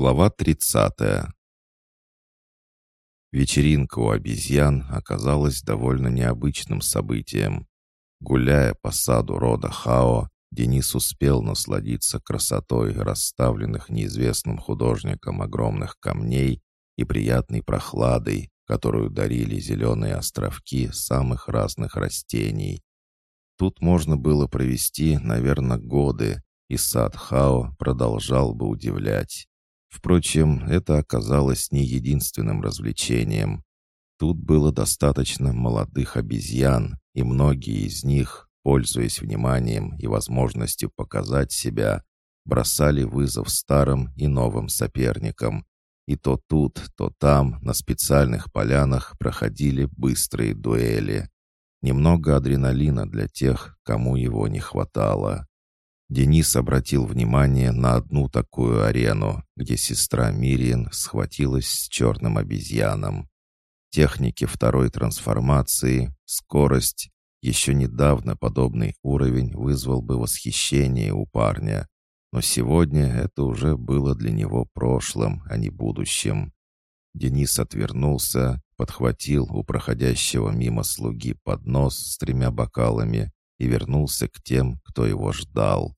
Глава 30. Вечеринка у обезьян оказалась довольно необычным событием. Гуляя по саду рода Хао, Денис успел насладиться красотой расставленных неизвестным художником огромных камней и приятной прохладой, которую дарили зеленые островки самых разных растений. Тут можно было провести, наверное, годы, и сад Хао продолжал бы удивлять. Впрочем, это оказалось не единственным развлечением. Тут было достаточно молодых обезьян, и многие из них, пользуясь вниманием и возможностью показать себя, бросали вызов старым и новым соперникам. И то тут, то там, на специальных полянах проходили быстрые дуэли. Немного адреналина для тех, кому его не хватало. Денис обратил внимание на одну такую арену, где сестра Мириен схватилась с черным обезьяном. Техники второй трансформации, скорость, еще недавно подобный уровень вызвал бы восхищение у парня, но сегодня это уже было для него прошлым, а не будущим. Денис отвернулся, подхватил у проходящего мимо слуги поднос с тремя бокалами и вернулся к тем, кто его ждал.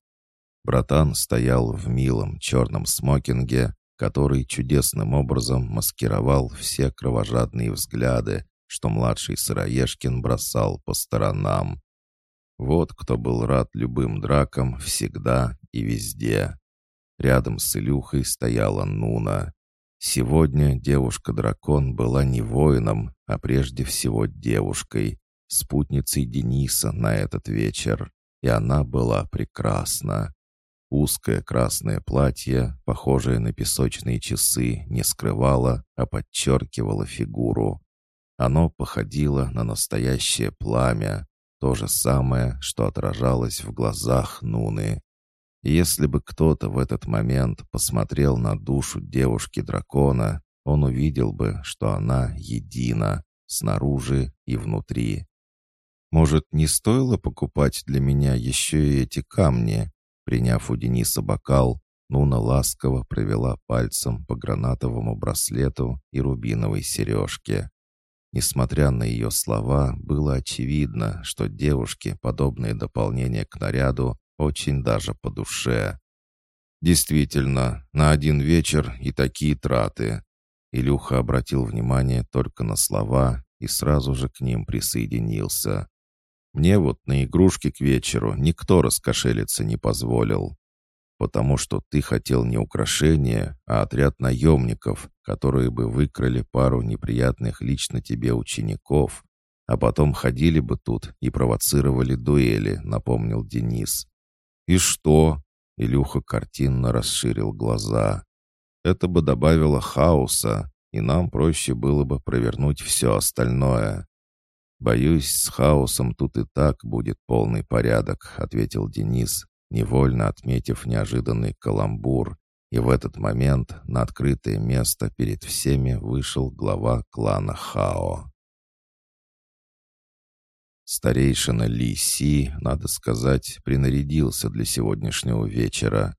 Братан стоял в милом черном смокинге, который чудесным образом маскировал все кровожадные взгляды, что младший Сыроежкин бросал по сторонам. Вот кто был рад любым дракам всегда и везде. Рядом с Илюхой стояла Нуна. Сегодня девушка-дракон была не воином, а прежде всего девушкой, спутницей Дениса на этот вечер. И она была прекрасна. Узкое красное платье, похожее на песочные часы, не скрывало, а подчеркивало фигуру. Оно походило на настоящее пламя, то же самое, что отражалось в глазах Нуны. И если бы кто-то в этот момент посмотрел на душу девушки-дракона, он увидел бы, что она едина, снаружи и внутри. «Может, не стоило покупать для меня еще и эти камни?» Приняв у Дениса бокал, Нуна ласково провела пальцем по гранатовому браслету и рубиновой сережке. Несмотря на ее слова, было очевидно, что девушке подобные дополнения к наряду очень даже по душе. Действительно, на один вечер и такие траты. Илюха обратил внимание только на слова и сразу же к ним присоединился. Мне вот на игрушки к вечеру никто раскошелиться не позволил. Потому что ты хотел не украшения, а отряд наемников, которые бы выкрали пару неприятных лично тебе учеников, а потом ходили бы тут и провоцировали дуэли, напомнил Денис. «И что?» — Илюха картинно расширил глаза. «Это бы добавило хаоса, и нам проще было бы провернуть все остальное. «Боюсь, с хаосом тут и так будет полный порядок», — ответил Денис, невольно отметив неожиданный каламбур. И в этот момент на открытое место перед всеми вышел глава клана Хао. Старейшина Ли Си, надо сказать, принарядился для сегодняшнего вечера.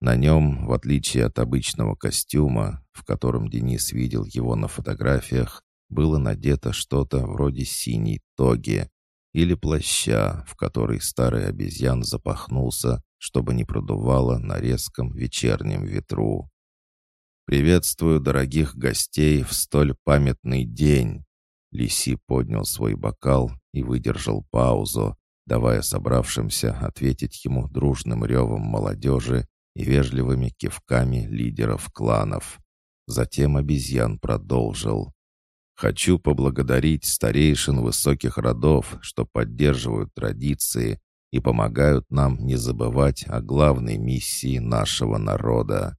На нем, в отличие от обычного костюма, в котором Денис видел его на фотографиях, было надето что-то вроде синей тоги или плаща, в который старый обезьян запахнулся, чтобы не продувало на резком вечернем ветру. «Приветствую дорогих гостей в столь памятный день!» Лиси поднял свой бокал и выдержал паузу, давая собравшимся ответить ему дружным ревом молодежи и вежливыми кивками лидеров кланов. Затем обезьян продолжил. Хочу поблагодарить старейшин высоких родов, что поддерживают традиции и помогают нам не забывать о главной миссии нашего народа.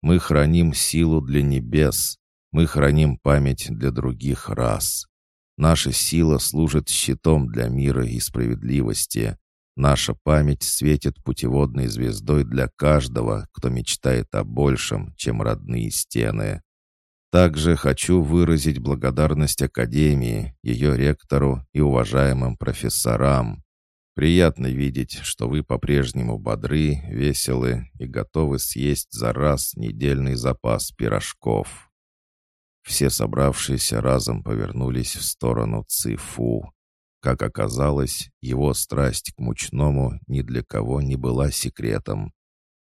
Мы храним силу для небес, мы храним память для других рас. Наша сила служит щитом для мира и справедливости. Наша память светит путеводной звездой для каждого, кто мечтает о большем, чем родные стены. Также хочу выразить благодарность Академии, ее ректору и уважаемым профессорам. Приятно видеть, что вы по-прежнему бодры, веселы и готовы съесть за раз недельный запас пирожков». Все собравшиеся разом повернулись в сторону Цифу. Как оказалось, его страсть к мучному ни для кого не была секретом.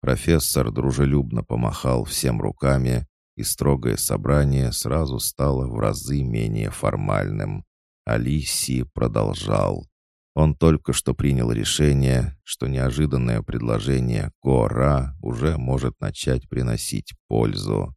Профессор дружелюбно помахал всем руками, и строгое собрание сразу стало в разы менее формальным. Алиси продолжал. Он только что принял решение, что неожиданное предложение Гора уже может начать приносить пользу.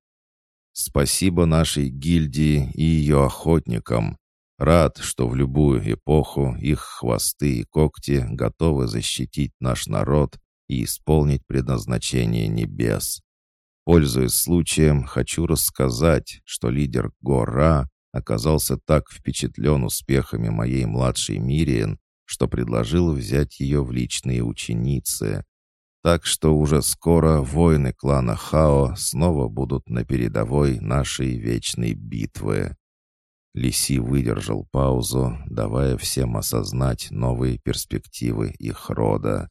«Спасибо нашей гильдии и ее охотникам. Рад, что в любую эпоху их хвосты и когти готовы защитить наш народ и исполнить предназначение небес. Пользуясь случаем, хочу рассказать, что лидер Гора оказался так впечатлен успехами моей младшей Мириен, что предложил взять ее в личные ученицы. Так что уже скоро воины клана Хао снова будут на передовой нашей вечной битвы. Лиси выдержал паузу, давая всем осознать новые перспективы их рода.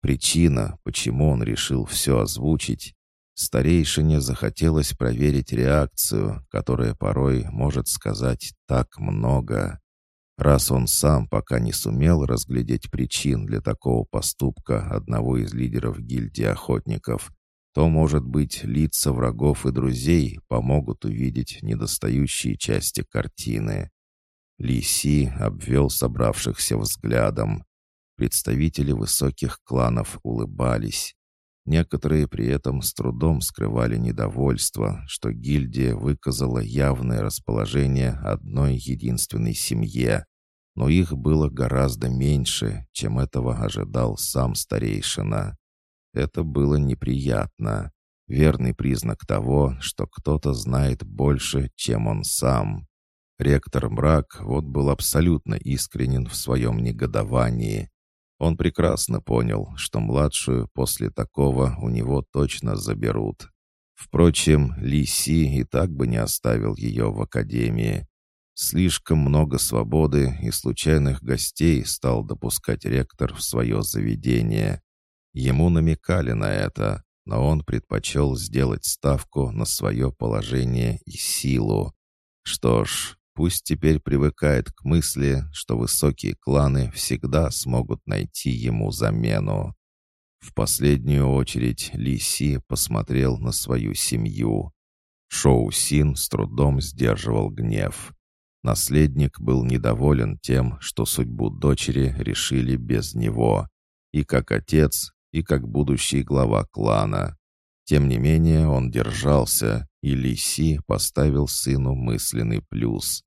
Причина, почему он решил все озвучить, старейшине захотелось проверить реакцию, которая порой может сказать так много. Раз он сам пока не сумел разглядеть причин для такого поступка одного из лидеров гильдии охотников, то, может быть, лица врагов и друзей помогут увидеть недостающие части картины. Лиси обвел собравшихся взглядом. Представители высоких кланов улыбались. Некоторые при этом с трудом скрывали недовольство, что гильдия выказала явное расположение одной единственной семье, но их было гораздо меньше, чем этого ожидал сам старейшина. Это было неприятно. Верный признак того, что кто-то знает больше, чем он сам. Ректор Мрак вот был абсолютно искренен в своем негодовании. Он прекрасно понял, что младшую после такого у него точно заберут. Впрочем, Ли Си и так бы не оставил ее в академии. Слишком много свободы и случайных гостей стал допускать ректор в свое заведение. Ему намекали на это, но он предпочел сделать ставку на свое положение и силу. Что ж, пусть теперь привыкает к мысли, что высокие кланы всегда смогут найти ему замену. В последнюю очередь Ли Си посмотрел на свою семью. Шоу Син с трудом сдерживал гнев. Наследник был недоволен тем, что судьбу дочери решили без него. И как отец и как будущий глава клана. Тем не менее он держался, и Лиси поставил сыну мысленный плюс.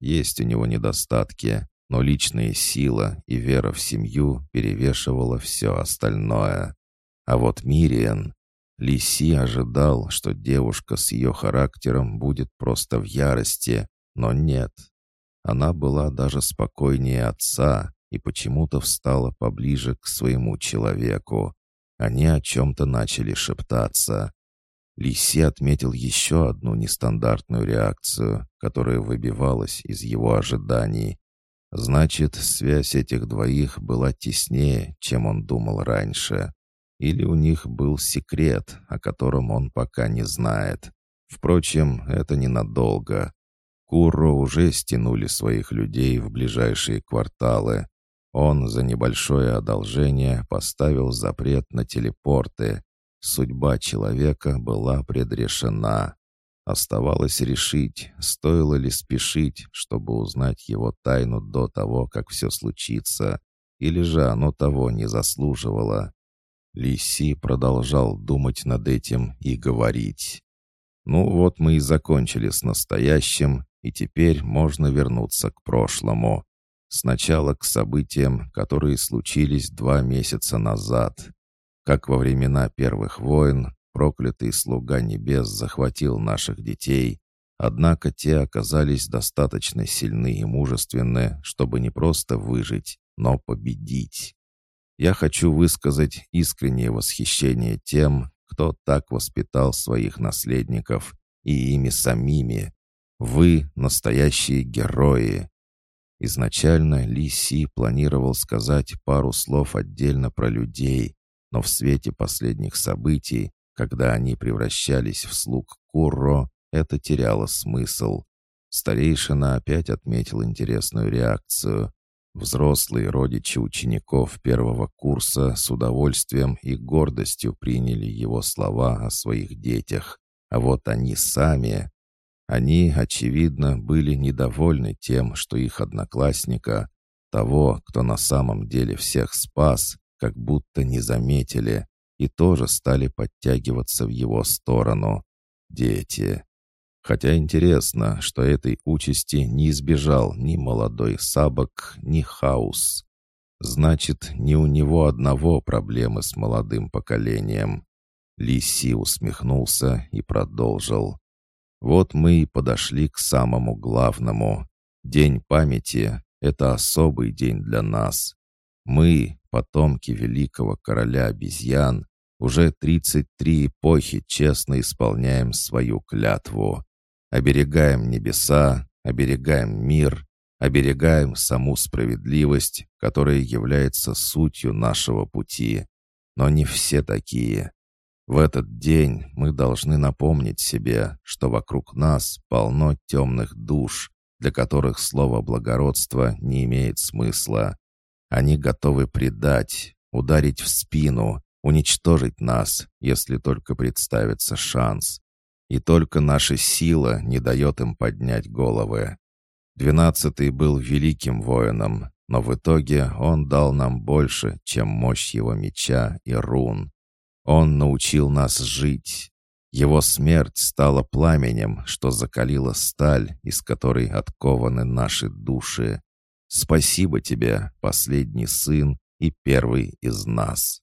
Есть у него недостатки, но личная сила и вера в семью перевешивала все остальное. А вот Мириан... Лиси ожидал, что девушка с ее характером будет просто в ярости, но нет. Она была даже спокойнее отца, и почему-то встала поближе к своему человеку. Они о чем-то начали шептаться. Лиси отметил еще одну нестандартную реакцию, которая выбивалась из его ожиданий. Значит, связь этих двоих была теснее, чем он думал раньше. Или у них был секрет, о котором он пока не знает. Впрочем, это ненадолго. Курро уже стянули своих людей в ближайшие кварталы, он за небольшое одолжение поставил запрет на телепорты. Судьба человека была предрешена. Оставалось решить, стоило ли спешить, чтобы узнать его тайну до того, как все случится, или же оно того не заслуживало. Лиси продолжал думать над этим и говорить. «Ну вот мы и закончили с настоящим, и теперь можно вернуться к прошлому. Сначала к событиям, которые случились два месяца назад. Как во времена первых войн, проклятый слуга небес захватил наших детей, однако те оказались достаточно сильны и мужественны, чтобы не просто выжить, но победить. Я хочу высказать искреннее восхищение тем, кто так воспитал своих наследников, и ими самими. Вы — настоящие герои. Изначально Ли Си планировал сказать пару слов отдельно про людей, но в свете последних событий, когда они превращались в слуг Курро, это теряло смысл. Старейшина опять отметил интересную реакцию. Взрослые родичи учеников первого курса с удовольствием и гордостью приняли его слова о своих детях. А вот они сами... Они, очевидно, были недовольны тем, что их одноклассника, того, кто на самом деле всех спас, как будто не заметили, и тоже стали подтягиваться в его сторону. Дети. Хотя интересно, что этой участи не избежал ни молодой Сабок, ни Хаус. Значит, не у него одного проблемы с молодым поколением. Лиси усмехнулся и продолжил. Вот мы и подошли к самому главному. День памяти — это особый день для нас. Мы, потомки великого короля обезьян, уже 33 эпохи честно исполняем свою клятву. Оберегаем небеса, оберегаем мир, оберегаем саму справедливость, которая является сутью нашего пути. Но не все такие. В этот день мы должны напомнить себе, что вокруг нас полно темных душ, для которых слово «благородство» не имеет смысла. Они готовы предать, ударить в спину, уничтожить нас, если только представится шанс. И только наша сила не дает им поднять головы. Двенадцатый был великим воином, но в итоге он дал нам больше, чем мощь его меча и рун. Он научил нас жить. Его смерть стала пламенем, что закалило сталь, из которой откованы наши души. Спасибо тебе, последний сын и первый из нас.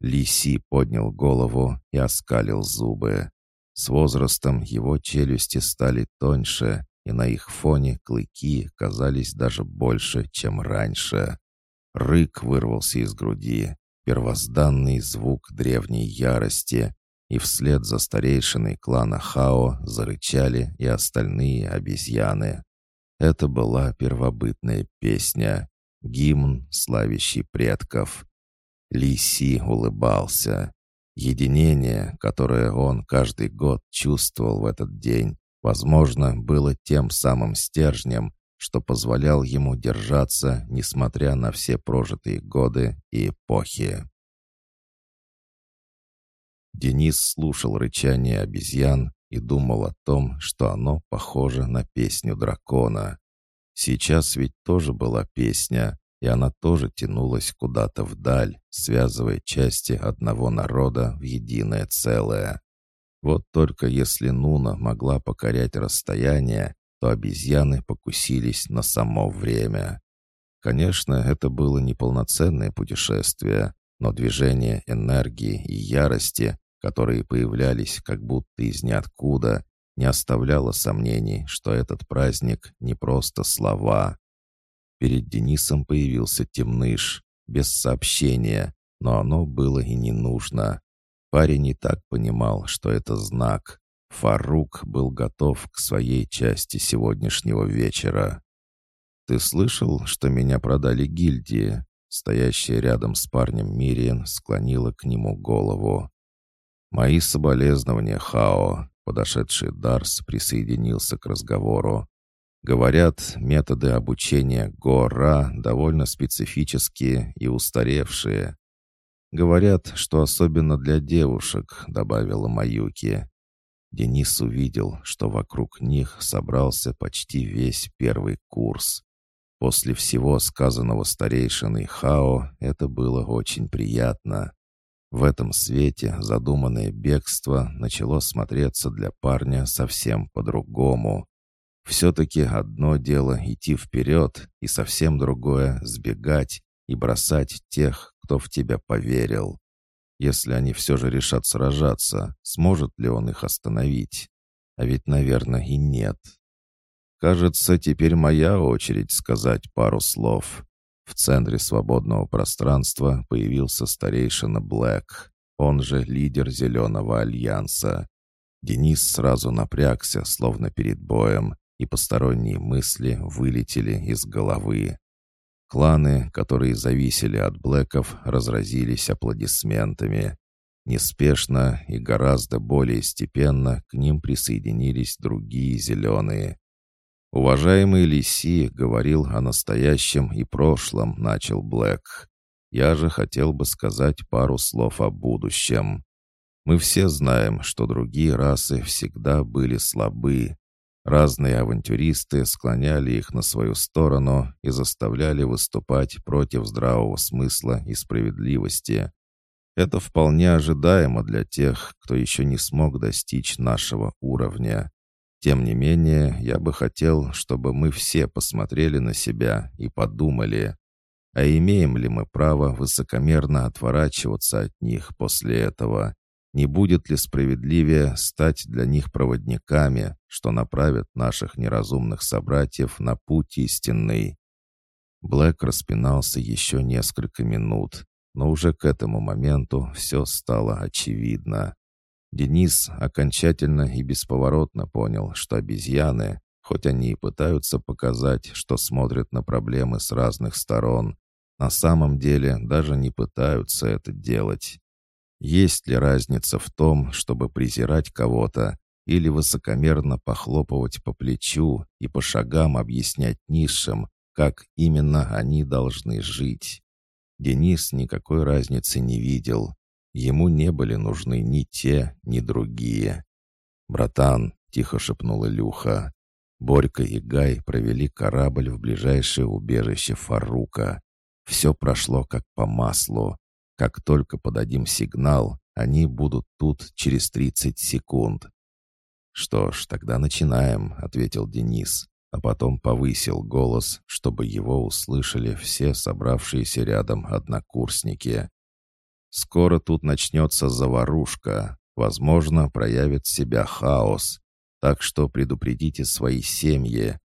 Лиси поднял голову и оскалил зубы. С возрастом его челюсти стали тоньше, и на их фоне клыки казались даже больше, чем раньше. Рык вырвался из груди, первозданный звук древней ярости, и вслед за старейшиной клана Хао зарычали и остальные обезьяны. Это была первобытная песня, гимн, славящий предков. Лиси улыбался. Единение, которое он каждый год чувствовал в этот день, возможно, было тем самым стержнем, что позволял ему держаться, несмотря на все прожитые годы и эпохи. Денис слушал рычание обезьян и думал о том, что оно похоже на песню дракона. Сейчас ведь тоже была песня, и она тоже тянулась куда-то вдаль, связывая части одного народа в единое целое. Вот только если Нуна могла покорять расстояние, то обезьяны покусились на само время. Конечно, это было неполноценное путешествие, но движение энергии и ярости, которые появлялись как будто из ниоткуда, не оставляло сомнений, что этот праздник не просто слова, Перед Денисом появился темныш, без сообщения, но оно было и не нужно. Парень и так понимал, что это знак. Фарук был готов к своей части сегодняшнего вечера. «Ты слышал, что меня продали гильдии?» Стоящая рядом с парнем Мириен склонила к нему голову. «Мои соболезнования, Хао!» Подошедший Дарс присоединился к разговору. Говорят, методы обучения Гора довольно специфические и устаревшие. Говорят, что особенно для девушек, добавила Маюки. Денис увидел, что вокруг них собрался почти весь первый курс. После всего сказанного старейшиной Хао это было очень приятно. В этом свете задуманное бегство начало смотреться для парня совсем по-другому. Все-таки одно дело идти вперед, и совсем другое — сбегать и бросать тех, кто в тебя поверил. Если они все же решат сражаться, сможет ли он их остановить? А ведь, наверное, и нет. Кажется, теперь моя очередь сказать пару слов. В центре свободного пространства появился старейшина Блэк, он же лидер Зеленого Альянса. Денис сразу напрягся, словно перед боем, и посторонние мысли вылетели из головы. Кланы, которые зависели от Блэков, разразились аплодисментами. Неспешно и гораздо более степенно к ним присоединились другие зеленые. «Уважаемый Лиси говорил о настоящем и прошлом», — начал Блэк. «Я же хотел бы сказать пару слов о будущем. Мы все знаем, что другие расы всегда были слабы. Разные авантюристы склоняли их на свою сторону и заставляли выступать против здравого смысла и справедливости. Это вполне ожидаемо для тех, кто еще не смог достичь нашего уровня. Тем не менее, я бы хотел, чтобы мы все посмотрели на себя и подумали, а имеем ли мы право высокомерно отворачиваться от них после этого? Не будет ли справедливее стать для них проводниками, что направят наших неразумных собратьев на путь истинный? Блэк распинался еще несколько минут, но уже к этому моменту все стало очевидно. Денис окончательно и бесповоротно понял, что обезьяны, хоть они и пытаются показать, что смотрят на проблемы с разных сторон, на самом деле даже не пытаются это делать. Есть ли разница в том, чтобы презирать кого-то или высокомерно похлопывать по плечу и по шагам объяснять низшим, как именно они должны жить? Денис никакой разницы не видел. Ему не были нужны ни те, ни другие. «Братан», — тихо шепнул Илюха, — Борька и Гай провели корабль в ближайшее убежище Фарука. Все прошло как по маслу. Как только подадим сигнал, они будут тут через 30 секунд. «Что ж, тогда начинаем», — ответил Денис а потом повысил голос, чтобы его услышали все собравшиеся рядом однокурсники. «Скоро тут начнется заварушка, возможно, проявит себя хаос, так что предупредите свои семьи.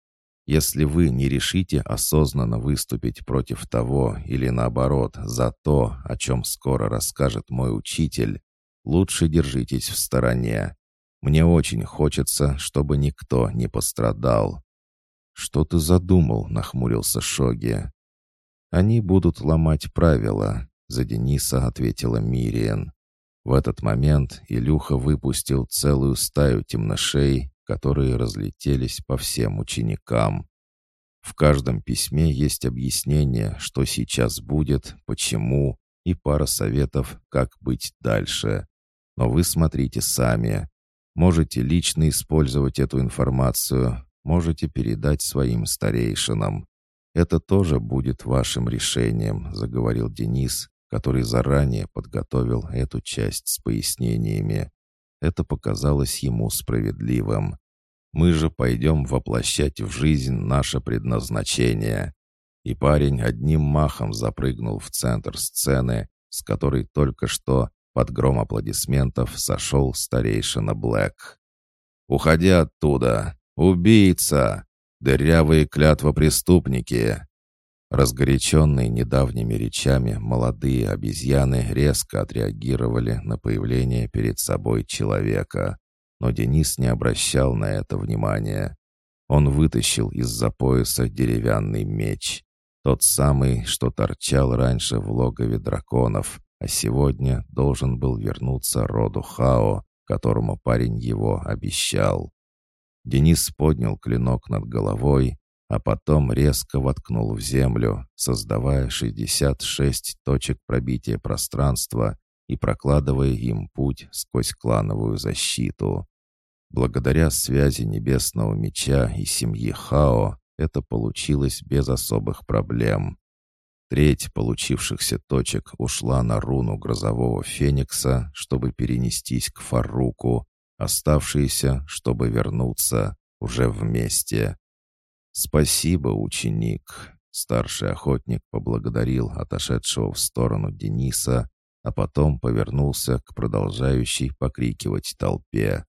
Если вы не решите осознанно выступить против того или наоборот за то, о чем скоро расскажет мой учитель, лучше держитесь в стороне. Мне очень хочется, чтобы никто не пострадал. «Что ты задумал?» — нахмурился Шоги. «Они будут ломать правила», — за Дениса ответила Мириен. В этот момент Илюха выпустил целую стаю темношей, которые разлетелись по всем ученикам. В каждом письме есть объяснение, что сейчас будет, почему, и пара советов, как быть дальше. Но вы смотрите сами. Можете лично использовать эту информацию, можете передать своим старейшинам. Это тоже будет вашим решением», — заговорил Денис, который заранее подготовил эту часть с пояснениями. Это показалось ему справедливым. «Мы же пойдем воплощать в жизнь наше предназначение». И парень одним махом запрыгнул в центр сцены, с которой только что под гром аплодисментов сошел старейшина Блэк. «Уходи оттуда!» «Убийца! Дырявые клятвопреступники!» Разгоряченные недавними речами молодые обезьяны резко отреагировали на появление перед собой человека. Но Денис не обращал на это внимания. Он вытащил из-за пояса деревянный меч. Тот самый, что торчал раньше в логове драконов, а сегодня должен был вернуться роду Хао, которому парень его обещал. Денис поднял клинок над головой, а потом резко воткнул в землю, создавая 66 точек пробития пространства и прокладывая им путь сквозь клановую защиту. Благодаря связи Небесного Меча и семьи Хао это получилось без особых проблем. Треть получившихся точек ушла на руну Грозового Феникса, чтобы перенестись к Фаруку, оставшиеся, чтобы вернуться уже вместе. «Спасибо, ученик!» Старший охотник поблагодарил отошедшего в сторону Дениса, а потом повернулся к продолжающей покрикивать толпе.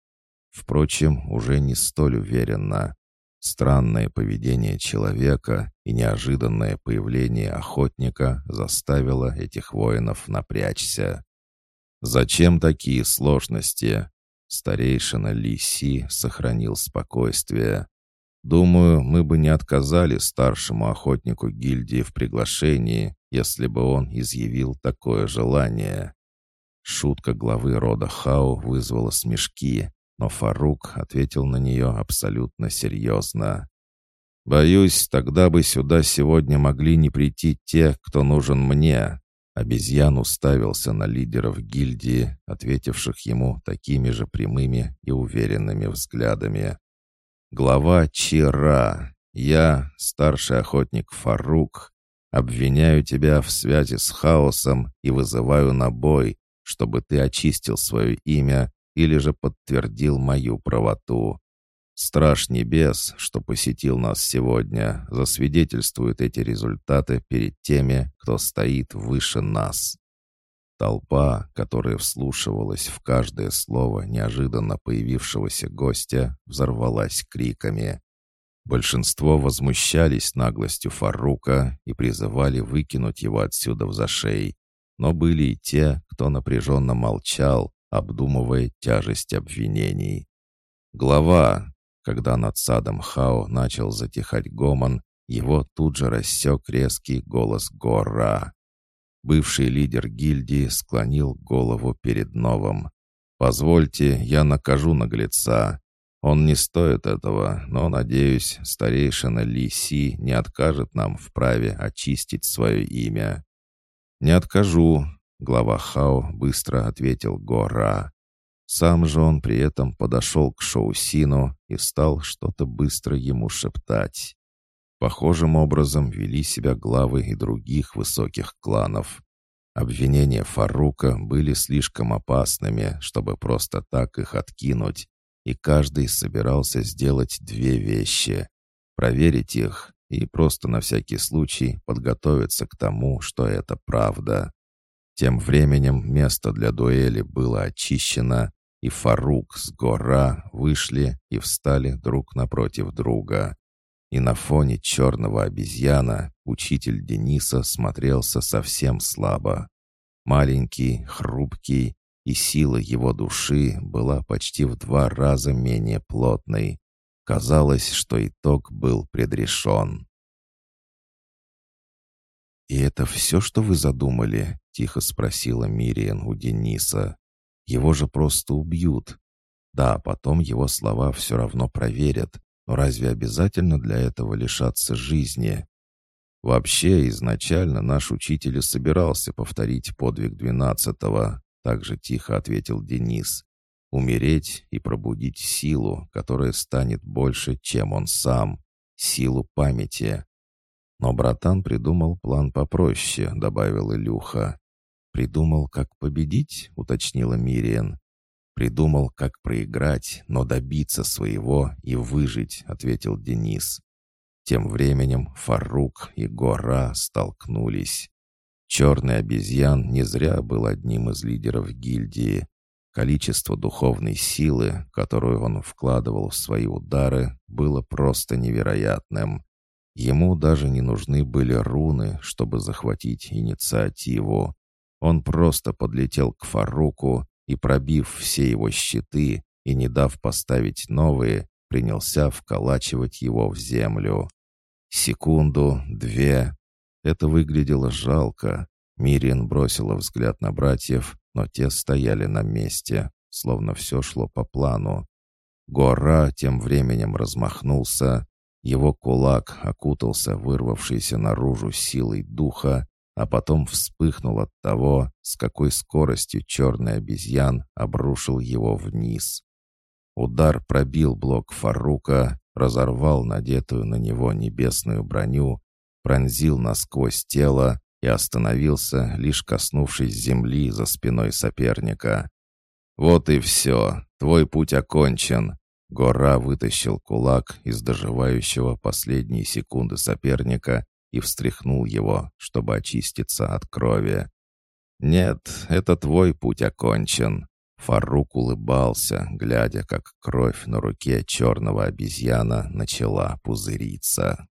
Впрочем, уже не столь уверенно. Странное поведение человека и неожиданное появление охотника заставило этих воинов напрячься. «Зачем такие сложности?» Старейшина Ли Си сохранил спокойствие. Думаю, мы бы не отказали старшему охотнику гильдии в приглашении, если бы он изъявил такое желание. Шутка главы рода Хау вызвала смешки, но Фарук ответил на нее абсолютно серьезно. «Боюсь, тогда бы сюда сегодня могли не прийти те, кто нужен мне». Обезьян уставился на лидеров гильдии, ответивших ему такими же прямыми и уверенными взглядами. «Глава Чира, я, старший охотник Фарук, обвиняю тебя в связи с хаосом и вызываю на бой, чтобы ты очистил свое имя или же подтвердил мою правоту. Страж небес, что посетил нас сегодня, засвидетельствует эти результаты перед теми, кто стоит выше нас. Толпа, которая вслушивалась в каждое слово неожиданно появившегося гостя, взорвалась криками. Большинство возмущались наглостью Фарука и призывали выкинуть его отсюда в зашей. Но были и те, кто напряженно молчал, обдумывая тяжесть обвинений. Глава, когда над садом Хао начал затихать гомон, его тут же рассек резкий голос Гора. Бывший лидер гильдии склонил голову перед новым. «Позвольте, я накажу наглеца. Он не стоит этого, но, надеюсь, старейшина Ли Си не откажет нам в праве очистить свое имя». «Не откажу», Глава Хао быстро ответил Гора. Сам же он при этом подошел к Шоусину и стал что-то быстро ему шептать. Похожим образом вели себя главы и других высоких кланов. Обвинения Фарука были слишком опасными, чтобы просто так их откинуть, и каждый собирался сделать две вещи — проверить их и просто на всякий случай подготовиться к тому, что это правда. Тем временем место для дуэли было очищено, и Фарук с Гора вышли и встали друг напротив друга. И на фоне черного обезьяна учитель Дениса смотрелся совсем слабо. Маленький, хрупкий, и сила его души была почти в два раза менее плотной. Казалось, что итог был предрешен. «И это все, что вы задумали?» — тихо спросила Мириан у Дениса. «Его же просто убьют. Да, потом его слова все равно проверят, разве обязательно для этого лишаться жизни?» «Вообще, изначально наш учитель и собирался повторить подвиг двенадцатого», — также тихо ответил Денис. «Умереть и пробудить силу, которая станет больше, чем он сам, силу памяти. Но братан придумал план попроще, добавил Илюха. Придумал, как победить, уточнила Мириан. Придумал, как проиграть, но добиться своего и выжить, ответил Денис. Тем временем Фарук и Гора столкнулись. Черный обезьян не зря был одним из лидеров гильдии. Количество духовной силы, которую он вкладывал в свои удары, было просто невероятным. Ему даже не нужны были руны, чтобы захватить инициативу. Он просто подлетел к Фаруку и, пробив все его щиты и не дав поставить новые, принялся вколачивать его в землю. Секунду, две. Это выглядело жалко. Мирин бросила взгляд на братьев, но те стояли на месте, словно все шло по плану. Гора тем временем размахнулся, его кулак окутался вырвавшейся наружу силой духа, а потом вспыхнул от того, с какой скоростью черный обезьян обрушил его вниз. Удар пробил блок Фарука, разорвал надетую на него небесную броню, пронзил насквозь тело и остановился, лишь коснувшись земли за спиной соперника. «Вот и все, твой путь окончен», Гора вытащил кулак из доживающего последние секунды соперника и встряхнул его, чтобы очиститься от крови. «Нет, это твой путь окончен». Фарук улыбался, глядя, как кровь на руке черного обезьяна начала пузыриться.